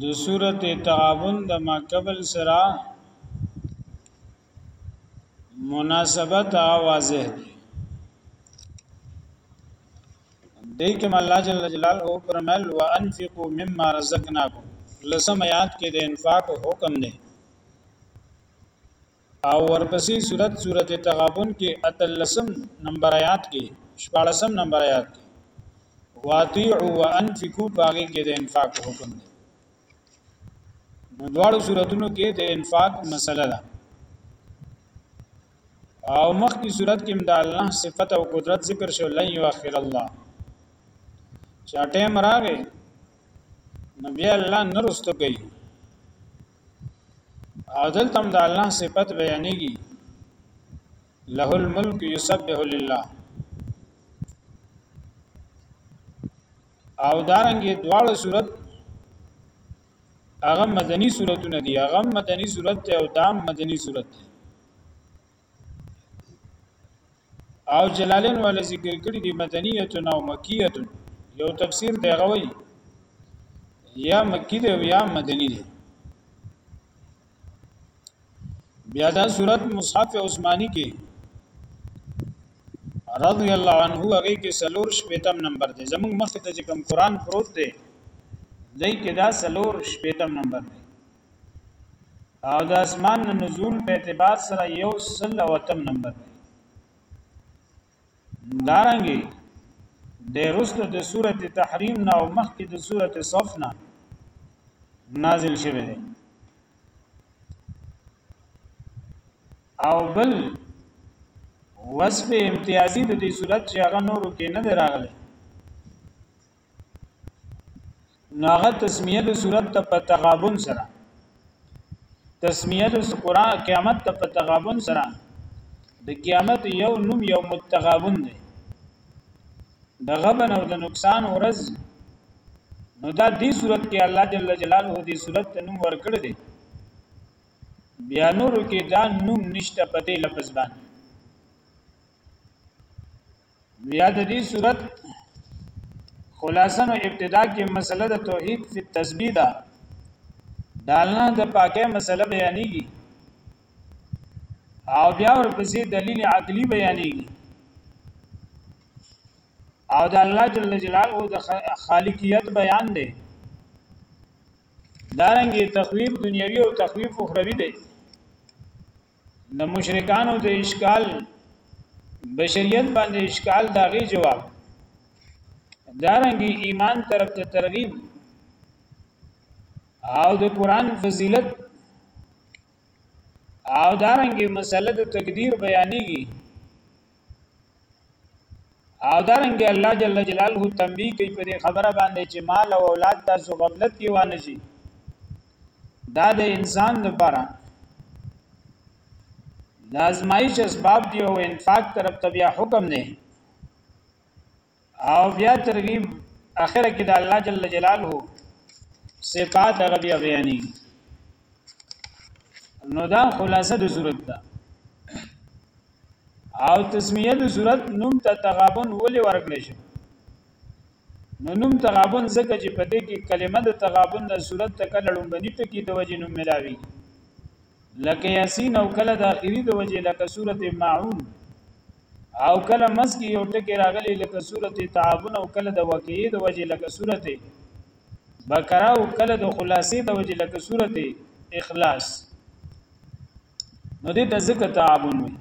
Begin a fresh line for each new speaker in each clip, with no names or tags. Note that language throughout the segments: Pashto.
د صورت تعاون د ما قبل سره مناسبت واضح دی دې کې الله جل جلاله فرمایل وانفقوا مما رزقناکم لسم آیات کې د انفاق حکم دی او ورپسې صورت صورت تغابن کې اتلسم نمبر آیات کې شپاړسم نمبر آیات کې واطیعوا وانفقوا باغی کې د انفاق حکم دی نو دواړو صورتونو کې د انفاق مسله ده او مخکې صورت کې د الله صفت او قدرت ذکر شو لن یؤخر الله چا ټیم راغې نبی الله نرستو کوي او دلته د الله صفت بیانېږي له الملک یسبح لله او دارنګه دواړه صورت هغه مدني صورتونه دي هغه مدني صورت او دام مدني صورت دی او جلالین ول ذکر کړی دی مدنیه او مکیه یو تفسیر دی غوي یا مکی دی یا مدنی دی بیا دا صورت مصحف عثماني کې رضی الله عنه هغه کې سلور شپیتم نمبر دی زموږ مخ ته چې کوم قران پروت دی دای کې دا سلور شپیتم نمبر دی او د اسمان نه نزول په اعتبار سره یو سل او اتم نمبر دی دارنګي د رسل د سوره تحریم نه او مخکې د سوره صف نه نازل شوه دی او بل وصف امتیازی د دې صورت چې هغه نورو کې نه دراغله ناغه تسمیه د صورت ته په تغابن سره تسمیه د قران قیامت ته په تغابن سره د قیامت یو نوم یو متغابن دی د غبن او د نقصان ورځ نو دا دې صورت کې الله جل جلاله دې صورت ته نوم ورکړ دی بیا نور کې دا نوم نشته په دې لفظ باندې بیا د دې صورت خلاصه نو ابتدا کې مسله د توحید فی تسبیح ده دالنا د پاکه مسله بیانېږي او بیا ورپسې دلیل عقلی بیانېږي او د الله جل جلاله د خالقیت بیان دی دارنګي تخویب دنیوي او تخویب اخروی دی د مشرکانو د اشکال بشریت باندې اشکال داغي جواب دارنګي ایمان طرف ته ترغیب او د قران فضیلت او دارنګي مسله د تقدیر بیانېږي او دارنګ الله جل جلاله تنبیه کوي په دې خبره باندې چې مال او اولاد تاسو غفلت کې وانه شي دا د انسان لپاره د ازمایش اسباب دی او انفاق طرف ته بیا حکم نه او بیا ترغیب اخره کې د الله جل جلاله صفات هغه بیا بیانې نو دا خلاصه د صورت ده او تسمیه د صورت نوم ته تغابن ولې ورکړې شو نو نوم تغابن ځکه چې په دې کې کلمه د تغابن د صورت ته کله لومبني ټکی د وجې نوم ملاوي لکه یاسین او کله د اخیری د وجه لکه سورت ماعون او کله مسکی یو ټکی راغلی لکه سورت تعاون او کله د وقیه د وجه لکه سورت بقره او کله د خلاصې د وجه لکه سورت اخلاص نو دې ته ذکر تعاون وي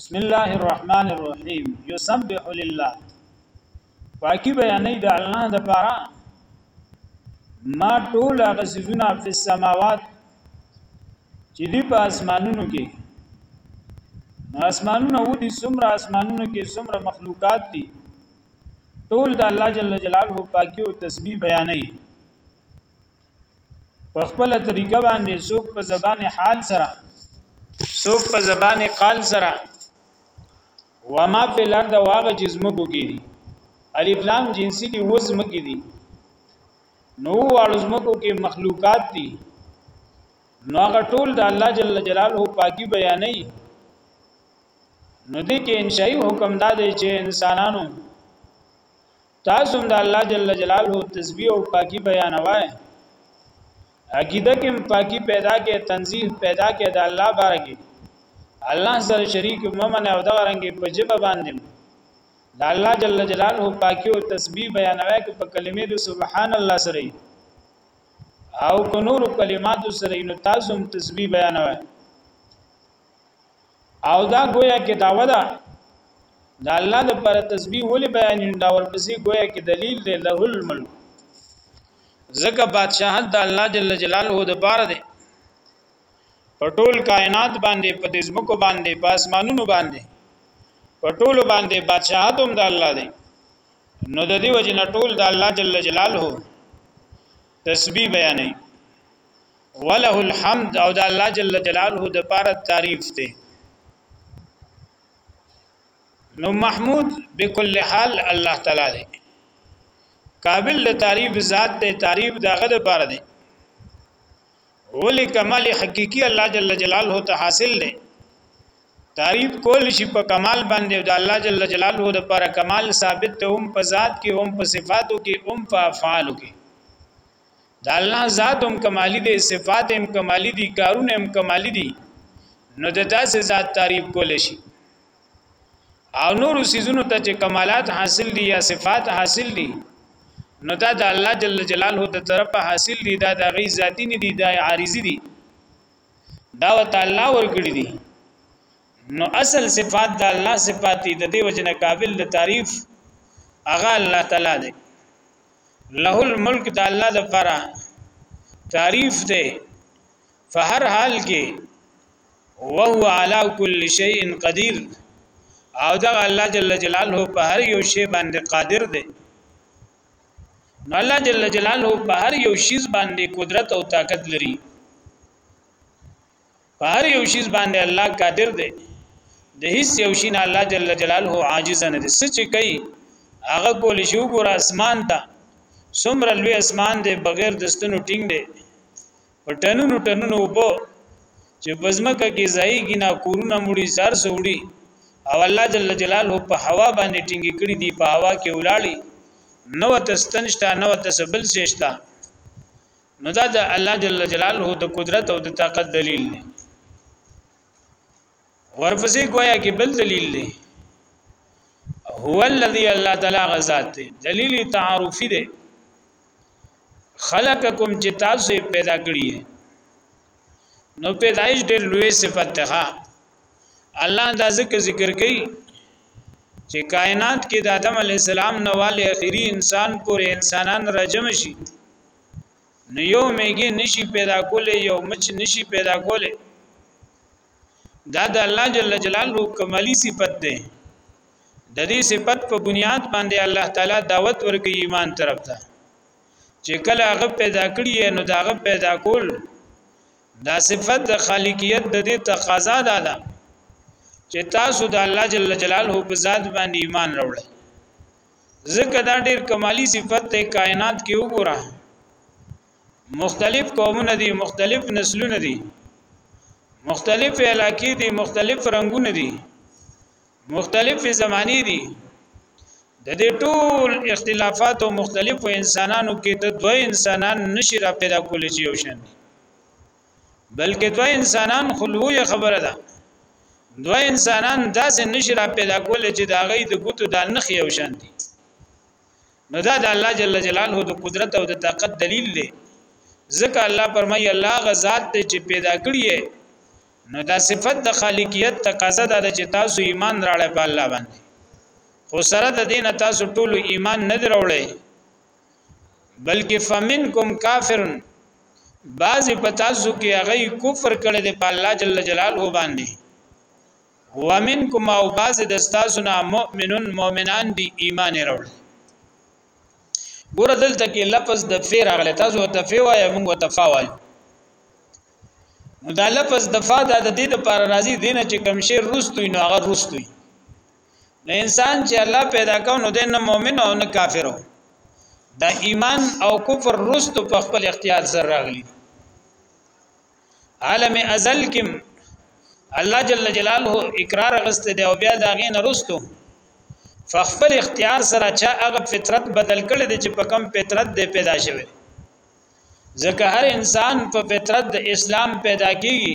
بسم الله الرحمن الرحیم یسبح لله پاکي بیانې د الله د پاره ما ټول هغه سيزونه په السماوات چې دی په اسمانونو کې اسمانونه و دي څومره اسمانونو کې څومره مخلوقات دي ټول د الله جل جلاله پاکي او تسبيح بیانې په خپل طریقه باندې څوک په زبان حال سره څوک په زبان قال سره و ما فی الارض او هغه چې زمکو کې دي الف لام جنسی دي و زمکې دي نو واړو زمکو کې مخلوقات دي نو هغه ټول د الله جل جلاله پاکي بیانې نو دې کې انشائی حکم دا دی چې انسانانو تاسو هم د الله جل جلاله تسبیح او پاکي بیانوای عقیده کې پاکي پیدا کې تنزیه پیدا کې د الله باره کې الله سره شریک ممن او دغه رنګ په جبه باندې د الله جل جلاله پاکي او تسبیح بیانوای کې په کلمې د سبحان الله سره او کو نور کلمات سره نو تاسو هم تسبیح بیانوای او دا گویا کې داوا ده د الله د پر تسبیح ولې بیان دا ورپسې گویا کې دلیل دی له الملک زکه بادشاہت د الله جل جلاله د بار دی په ټول کائنات باندې په دې زمکو باندې په اسمانونو باندې په ټول باندې بادشاہت هم د الله دی نو د دې وجه نه ټول د الله جل جلاله تسبیح بیانې وله الحمد او د الله جل جلاله د پاره تعریف دی نو محمود بكل حال الله تعالی دی قابل د تعریف ذات ته تعریف داغه د پاره دی ولې کمال حقيقي الله جل جلاله ته حاصل دی تعریف کول شي په کمال باندې د الله جل جلاله د پر کمال ثابت ته هم په ذات کې هم په صفاتو کې هم په افعالو کې د الله ذات هم کمالی دی صفات هم کمالی دي کارونه هم کمالی دي نو د داسې ذات تعریف کول شي او نور سيزونو ته چې کمالات حاصل دي یا صفات حاصل دي نو دا د الله جل جلاله د طرفه حاصل دي دا د غي ذاتی نه دي دا عارضی دي دا وت الله ورګړي دي نو اصل صفات د الله صفات دي د دې وجنه قابل د تعریف اغه الله تعالی دی له الملک د الله د پاره تعریف دی په هر حال کې وهو علا کل شیء قدیر او دا الله جل جلاله په هر یو شی باندې قادر دی نو الله جل جلاله په هر یو شی باندې قدرت او طاقت لري په هر یو شی باندې الله قادر دی د هیڅ یو شی نه الله جل جلاله عاجز نه دی سچ کوي هغه کول شي وګور اسمان ته سمر لوی اسمان دی بغیر د ستونو ټینګ دی په ټنونو ټنونو وبو چې بزمکه کې ځایږي نه کورونه مړي زار سوړي او الله جل جلاله په هوا باندې ټینګې کړې دي په هوا کې ولاړی نو تستنشتا نو تسبل سشتا نو دا د الله جل جلاله د قدرت او د طاقت دلیل دی ورپسې گویا کې بل دلیل دی هو الذی الله تعالی غزاد دی دلیل تعارفی دی خلقکم چې تاسو پیدا کړی نو پیدایش ډېر لوی صفت ده الله دا ذکر ذکر کوي چې کائنات کې د آدم علی السلام نواله اخیری انسان پورې انسانان راجم شي نو یو میګه نشي پیدا کولې یو مچ نشي پیدا کولې دا د الله جل جلاله کمالي صفت ده د دې صفت په بنیاد باندې الله تعالی دعوت ورکړي ایمان طرف ته چې کله هغه پیدا کړی نو دا هغه پیدا کول دا صفت د خالقیت د دې تقاضا ده دا چې تاسو د الله جل جلاله په ذات باندې ایمان راوړئ ځکه دا ډیر کمالی صفت ته کائنات کې وګوره مختلف قومونه دي مختلف نسلونه دي مختلف علاقې دي مختلف رنگونه دي مختلف زمانی دي د دې ټول اختلافات او مختلفو انسانانو کې ته دوه انسانان نشي را پیدا کولی چې یو شان دي بلکې دوه انسانان خلوی خبره ده دوه انسانان داسې نشرا پیدا کول چې دا غي د ګوتو د نخ یو شان دي نو دا د الله جل جلاله د قدرت او د طاقت دلیل دی ځکه الله پرمای الله غزاد ته چې پیدا کړی نو دا صفت د خالقیت تقاضا ده چې تاسو ایمان راړې په الله باندې خو سره د دین تاسو ټول ایمان نه دروړې بلکې فمنکم کافر بعض پتا سو کې هغه کفر کړي د په الله جل جلاله باندې ومنکم او بعض د استاسنا مؤمنون مؤمنان دي ایمان وروړي ګور دلته کې لفظ د فیر اغله تاسو ته فی وای موږ ته فاوای دا لفظ د فا د دې لپاره راځي دینه چې کم شی رستوي نو هغه رستوي نو انسان چې الله پیدا کاو نو دنه مؤمن او نه کافر دا ایمان او کفر رستو په خپل اختیار سره راغلي عالم ازل کې الله جل جلاله اقرار غست دی او بیا دا غین رستو فخپل اختیار سره چا هغه فطرت بدل کړي دي چې په کم فطرت دی پیدا شوی ځکه هر انسان په فطرت د اسلام پیدا کیږي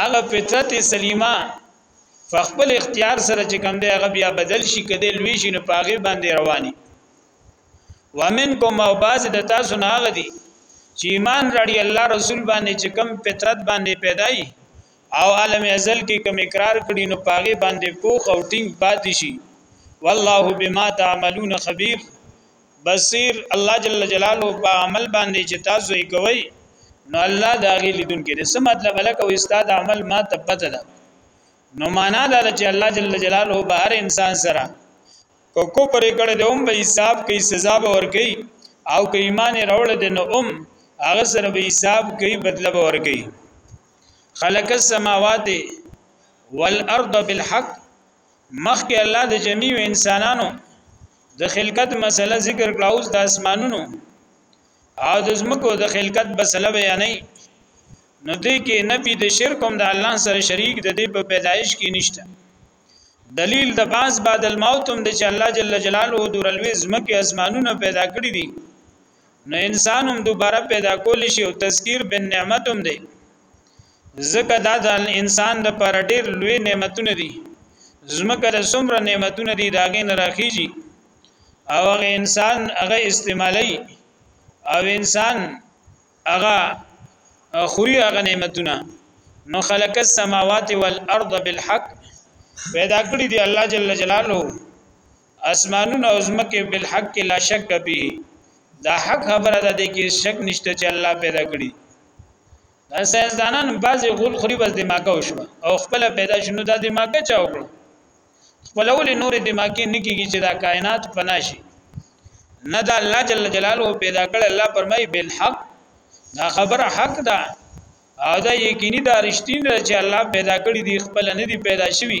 هغه فطرت سلیمه فخپل اختیار سره چې کوم دی هغه بیا بدل شي کده لوی شي نو پاغه باندې رواني ومنکم او باز د تاسو نه هغه دي چې ایمان راړي الله رسول باندې چې کوم فطرت باندې پیدای او عالم ازل کې کوم اقرار کړي نو پاغه باندې پوخ او ټینګ پاتې شي والله بما تعملون خبير بصیر الله جل جلاله په عمل باندې چې تاسو یې کوي نو الله دا غي لیدونکي دې څه مطلب لکه او استاد عمل ما ته پته ده نو معنا دا چې الله جل جلاله به هر انسان سره کو کو پرې کړه دې هم به حساب کوي سزا به ور کوي او که ایمان راوړ دې نو هم هغه سره به حساب کوي بدله به ور کوي خلق السماوات والارض بالحق مخکې الله د جميع انسانانو د خلقت مسله ذکر کړه اوس د اسمانونو او د زمکو د خلقت مسله بیانې نو دې کې نبی د شرک هم د الله سره شریک د دې په پیدایش کې نشته دلیل د باز بعد الموت هم د چې الله جل جلاله دورلوي زمکه اسمانونه پیدا کړی دي نو انسان هم دوباره پیدا کول شي او تذکیر بن نعمت هم دی ځکه دا د انسان د پر ډیر لوی نعمتونه دي زمکه د څومره نعمتونه دي داګه نه راخیږي او هغه انسان هغه استعمالي او انسان هغه خوري هغه نعمتونه نو خلق السماوات والارض بالحق پیدا کړی دی الله جل جلاله اسمانونه او زمکه بالحق لا شک به دا حق خبره ده کې شک نشته چې الله پیدا کړی دا ساينسدانان بعضي غول خوري بس دماغه وشو او خپل پیدا شنو دا دماغه چا وکړو خپل ول نور دماغه نه کیږي چې دا کائنات پناشي نه دا الله جل جلاله پیدا کړ الله فرمای بالحق دا خبره حق ده او دا یقیني دا رښتینی چې الله پیدا کړی دی خپل نه دی پیدا شوی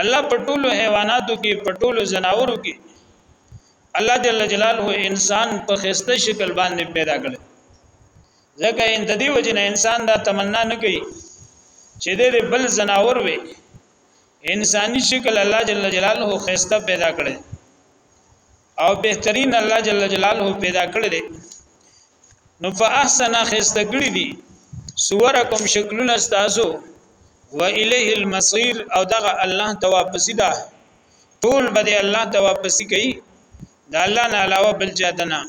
الله په ټولو حیواناتو کې په ټولو زناورو کې الله جل جلاله انسان په خسته شکل باندې پیدا کړ ځکه ان د دې وجه نه انسان دا تمنا نه کوي چې دې بل زناور وي انساني شکل الله جل جلاله خسته پیدا کړي او بهترین الله جل جلاله پیدا کړی دی نو فاحسن خسته کړی دی صورکم شکلون استاسو و الیه المصیر او دغه الله ته واپسی ده ټول بده الله ته واپسی کوي دا الله نه علاوه بل چاته نه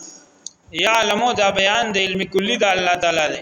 یعلمو دا بیان د علم کلی د الله تعالی دی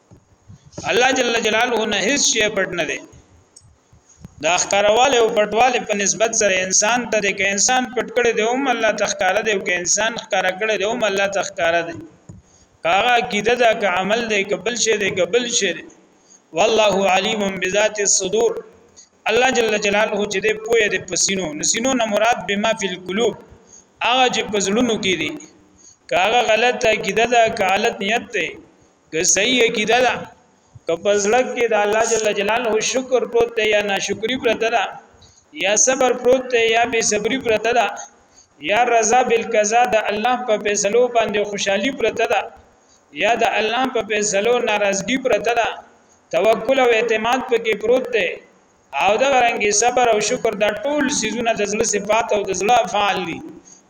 الله جل جلاله نه هیڅ شی پټ نه دی دا ښکارواله او پټواله په نسبت سره انسان ته د کې انسان پټ کړي دی هم الله تخکار دی او کې انسان ښکار کړي دی هم الله تخکار دی کاغه کیده دا که عمل دی قبل شي دی قبل شي والله علیم بذات الصدور الله جل جلاله چې دې پوهه دې پسینو نسینو نه مراد بما فی القلوب هغه چې پزړونو کې دي کاغه غلطه کیده دا که غلط نیت دی که صحیح عقیده ده که پزړک کې د الله جل جلاله شکر پروت دی یا ناشکری پروت ده یا صبر پروت دی یا بے صبری پروت ده یا رضا بالقضا د الله په فیصلو باندې خوشحالي پروت ده یا د الله په فیصلو ناراضگی پروت ده توکل او اعتماد پکې پروت دی او دا رنګي صبر او شکر دا ټول سيزونه د زړه صفات او د زړه افعال دي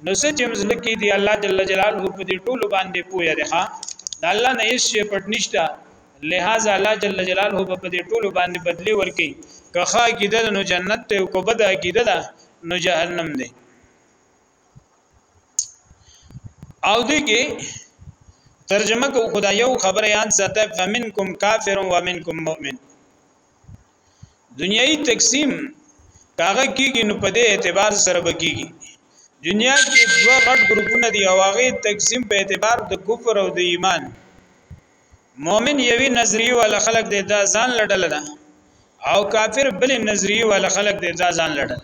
نو سچم زړه کې دی الله جل جلاله په دې ټول باندې پوهه ده ښا د الله نه هیڅ شی پټ نشته لہذا الله جل جلاله په دې ټولو باندې بدلی ورکي که ښه عقیده نو جنت ته او که بد عقیده ده نو جهنم ده او دې کې ترجمه کو خدای یو خبره یان ساته فمنکم کافر و منکم مؤمن دنیوي تقسیم کاغه کیږي نو په دې اعتبار سره بکیږي دنیا کې دوه غټ ګروپونه دي او هغه تقسیم په اعتبار د کفر او د ایمان مؤمن یوی نظریه ولا خلق د دا ځان لړل ده او کافر بل نظریه ولا خلق د دا ځان لړل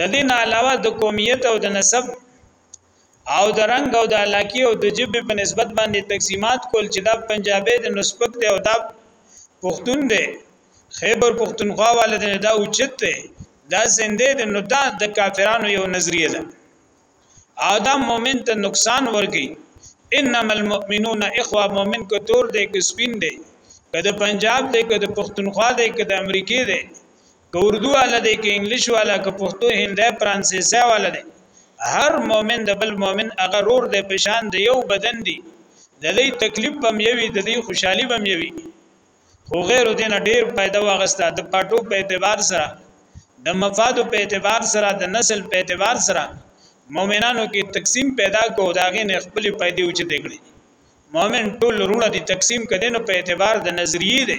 د دین علاوه د قومیت او د نسب او د رنگ او د علاقی او د جبې په نسبت باندې تقسیمات کول چې دا پنجابی د نسبک دی او دا پښتون دی خیبر پښتونخوا والد نه دا اوچت دی دا زنده دی نو دا د کافرانو یو نظریه ده او دا مؤمن ته نقصان ورګي انما المؤمنون اخوه مؤمن کو تور دی که سپین دی که د پنجاب دی که د پښتونخوا دی که د امریکې دی که اردو والا دی که انګلیش والا که پښتو هندی فرانسیسی والا دی هر مؤمن د بل مؤمن هغه رور دی په شان د یو بدن دی د دې تکلیف بم یوي د دې خوشحالي بم یوي خو غیر دین ډیر پیدا واغسته د پټو په اعتبار سره د مفاد په اعتبار سره د نسل په اعتبار سره مؤمنانو کې تقسیم پیدا کو داغه نه خپل پیدا اوچته کړي مؤمن ټول رونه دي تقسیم کدي نو په اعتبار د نظریه دي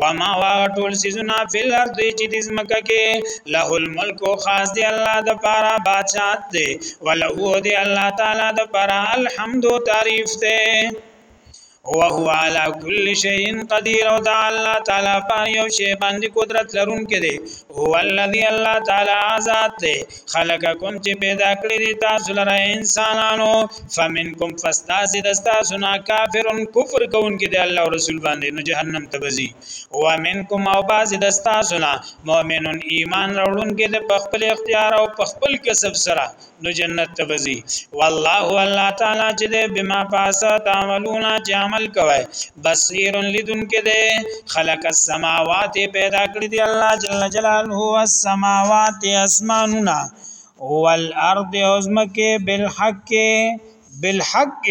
و ما واغه ټول سيزونه فل ارض چې د زمکه کې له الملک او خاص دی الله د پاره بادشاہت دی ولهو دی الله تعالی د پاره الحمد او تعریف دی او هو علی کل شیء قدیر او دا الله تعالی پر یو شی باندې قدرت لرونکي دی هو الذي الله تعالی ذات دی خلقکم چې پیدا کړی دی تاسو لره انسانانو فمنکم فاستاسد تاسو نه کافرون کفر کوونکې دی الله او رسول باندې نو جهنم ته بزي او منکم او باز د تاسو نه مؤمنون ایمان راوړونکې دی په خپل اختیار او په خپل کسب سره نو جنت ته بزي والله الله تعالی چې دې بما پاس تعملون چې عمل کوي بصیر لدن کې دې خلق السماوات پیدا کړی دی الله جل جلاله هو السماوات اسماننا والارض ازمکه بالحق بالحق